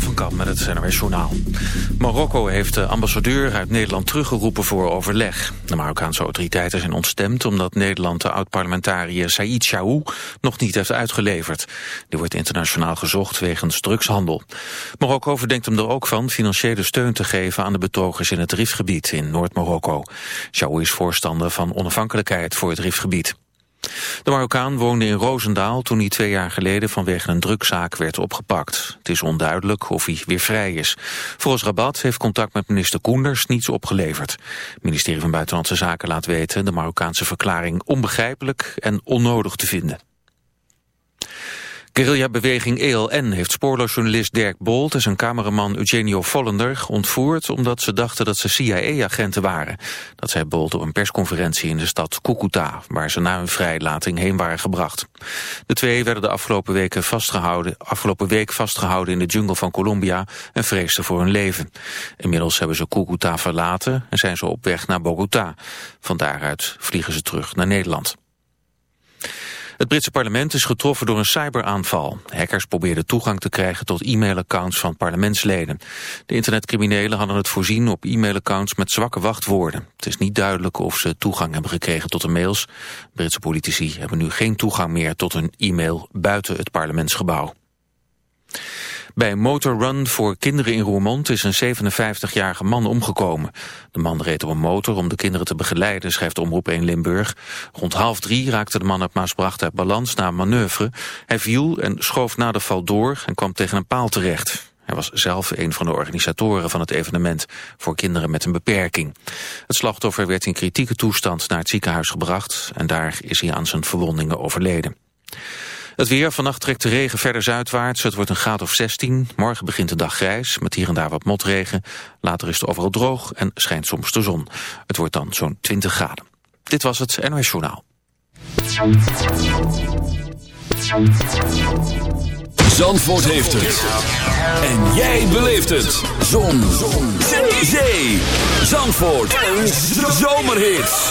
Van met het NRS Journaal. Marokko heeft de ambassadeur uit Nederland teruggeroepen voor overleg. De Marokkaanse autoriteiten zijn ontstemd omdat Nederland de oud-parlementariër Said Chaou nog niet heeft uitgeleverd. Die wordt internationaal gezocht wegens drugshandel. Marokko verdenkt hem er ook van financiële steun te geven aan de betogers in het Rifgebied in Noord-Marokko. Chaou is voorstander van onafhankelijkheid voor het Rifgebied. De Marokkaan woonde in Roosendaal toen hij twee jaar geleden vanwege een drugzaak werd opgepakt. Het is onduidelijk of hij weer vrij is. Volgens Rabat heeft contact met minister Koenders niets opgeleverd. Het ministerie van Buitenlandse Zaken laat weten de Marokkaanse verklaring onbegrijpelijk en onnodig te vinden. Guerrilla-beweging ELN heeft spoorloos journalist Dirk Bolt en zijn cameraman Eugenio Vollender ontvoerd omdat ze dachten dat ze CIA-agenten waren. Dat zei Bolt op een persconferentie in de stad Cucuta, waar ze na hun vrijlating heen waren gebracht. De twee werden de afgelopen, weken vastgehouden, afgelopen week vastgehouden in de jungle van Colombia en vreesden voor hun leven. Inmiddels hebben ze Cucuta verlaten en zijn ze op weg naar Bogota. Van daaruit vliegen ze terug naar Nederland. Het Britse parlement is getroffen door een cyberaanval. Hackers probeerden toegang te krijgen tot e-mailaccounts van parlementsleden. De internetcriminelen hadden het voorzien op e-mailaccounts met zwakke wachtwoorden. Het is niet duidelijk of ze toegang hebben gekregen tot de mails. Britse politici hebben nu geen toegang meer tot hun e-mail buiten het parlementsgebouw. Bij motorrun voor kinderen in Roermond is een 57-jarige man omgekomen. De man reed op een motor om de kinderen te begeleiden, schrijft Omroep 1 Limburg. Rond half drie raakte de man uit Maasbracht uit balans na een manoeuvre. Hij viel en schoof na de val door en kwam tegen een paal terecht. Hij was zelf een van de organisatoren van het evenement voor kinderen met een beperking. Het slachtoffer werd in kritieke toestand naar het ziekenhuis gebracht en daar is hij aan zijn verwondingen overleden. Het weer, vannacht trekt de regen verder zuidwaarts. Het wordt een graad of 16. Morgen begint de dag grijs, met hier en daar wat motregen. Later is het overal droog en schijnt soms de zon. Het wordt dan zo'n 20 graden. Dit was het NOS Journaal. Zandvoort heeft het. En jij beleeft het. Zon. zon. Zee. Zandvoort. Een zomerhit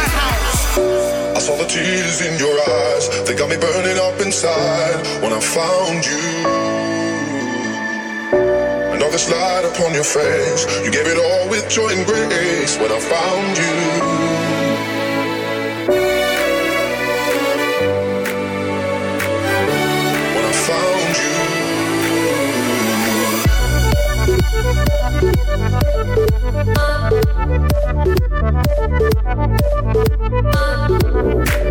I saw the tears in your eyes. They got me burning up inside when I found you. And all this light upon your face. You gave it all with joy and grace when I found you. Thank you.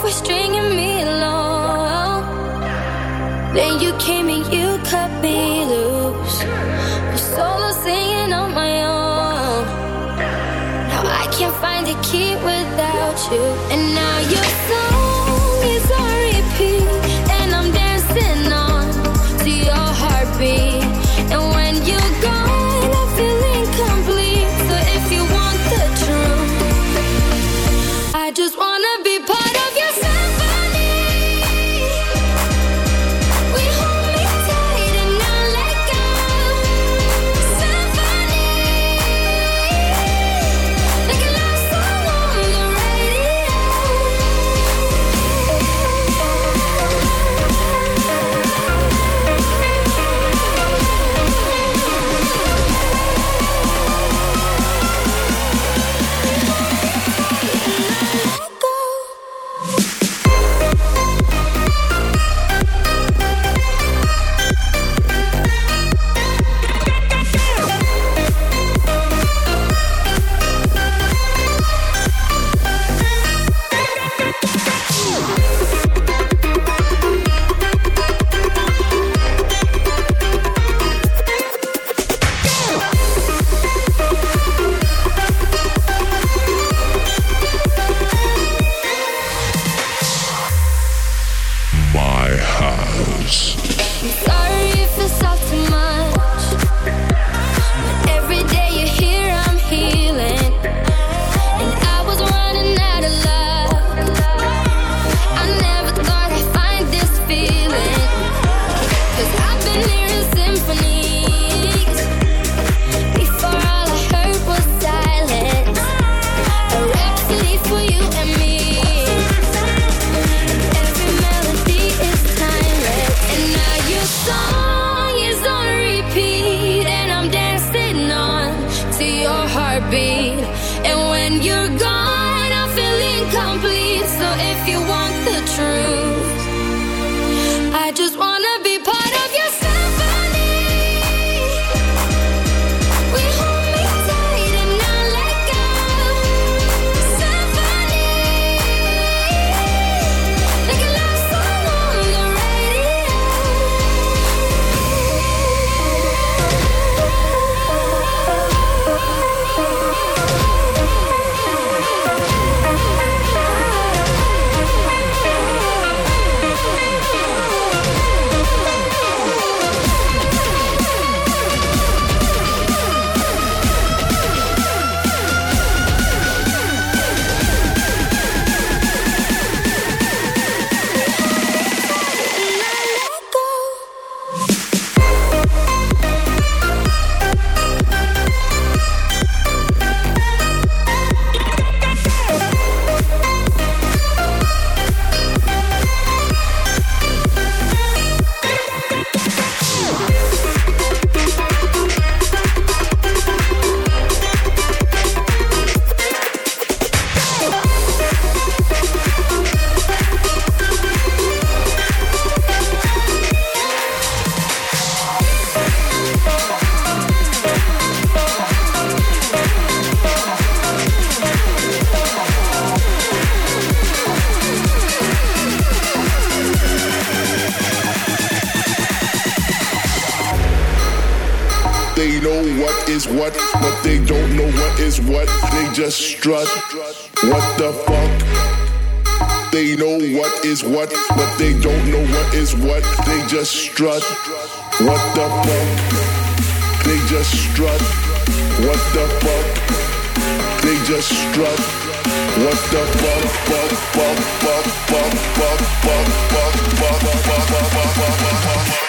for stringing me along. Then you came and you cut me loose. I'm solo singing on my own. Now I can't find a key without you. And now you. is what, but they don't know what is what. They just strut. What the fuck? They just strut. What the fuck? They just strut. What the fuck? Fuck, fuck, fuck, fuck, fuck, fuck, fuck, fuck, fuck, fuck, fuck, fuck, fuck.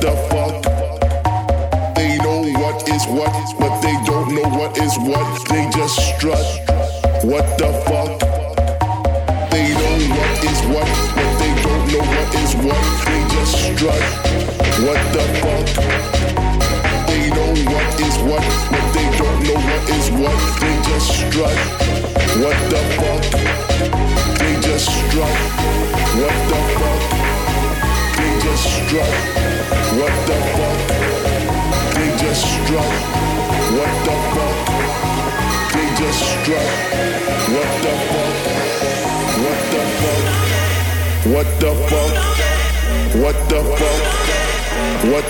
the fuck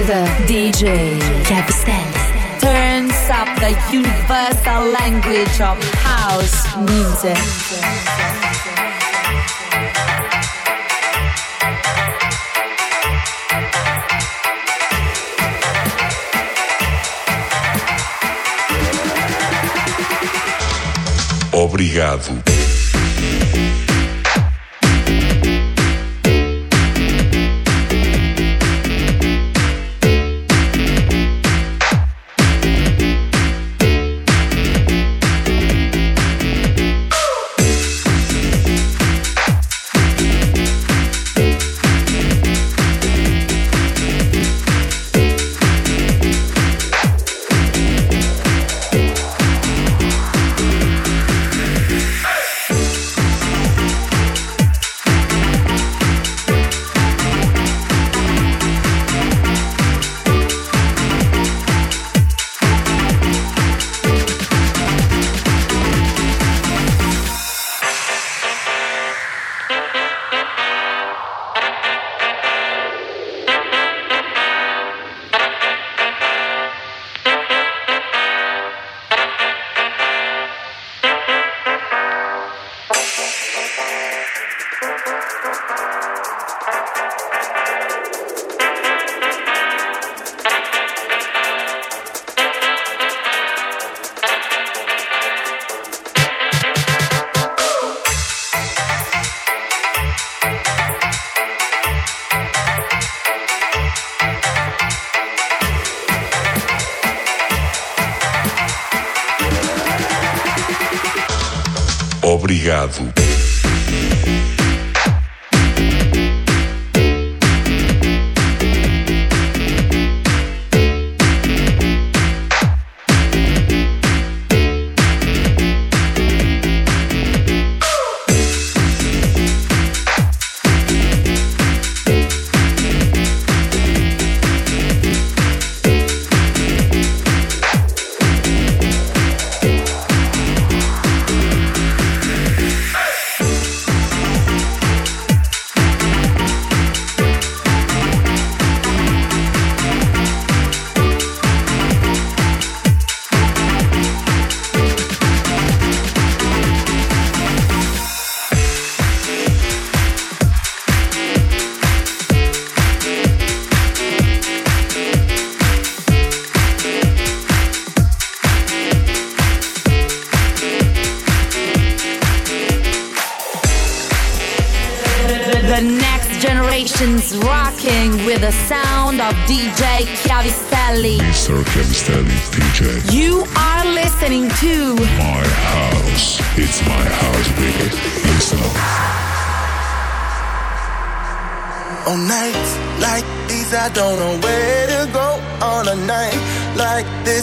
DJ Chiavistelli turns up the universal language of house music. Obrigado. Obrigado.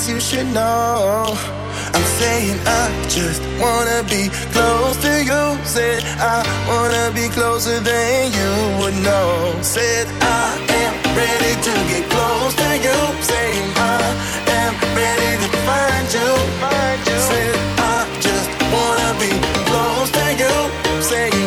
You should know. I'm saying I just wanna be close to you. Said I wanna be closer than you would know. Said I am ready to get close to you. Saying I am ready to find you. Find you. Said I just wanna be close to you. Saying